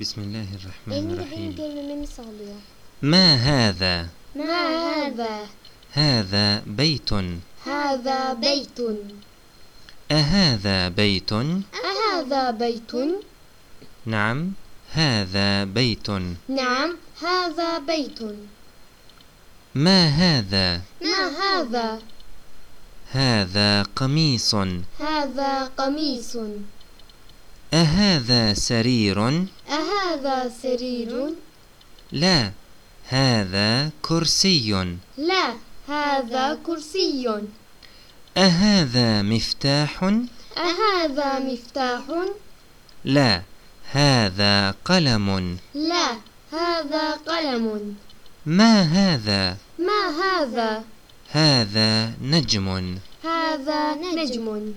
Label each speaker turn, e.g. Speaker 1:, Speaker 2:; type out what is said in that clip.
Speaker 1: بسم الله الرحمن الرحيم. ما هذا؟
Speaker 2: ما هذا؟
Speaker 1: هذا بيت.
Speaker 2: هذا بيت.
Speaker 1: أهذا بيت؟
Speaker 2: أهذا بيت؟
Speaker 1: نعم هذا بيت.
Speaker 2: نعم هذا بيت.
Speaker 1: ما هذا؟
Speaker 2: ما هذا؟
Speaker 1: هذا قميص.
Speaker 2: هذا قميص.
Speaker 1: أهذا سرير؟
Speaker 2: أهذا سرير؟
Speaker 1: لا هذا كرسي.
Speaker 2: لا هذا كرسي.
Speaker 1: أهذا مفتاح؟
Speaker 2: أهذا مفتاح؟
Speaker 1: لا هذا قلم.
Speaker 2: لا هذا قلم.
Speaker 1: ما هذا؟
Speaker 2: ما هذا؟
Speaker 1: هذا نجم.
Speaker 2: هذا نجم.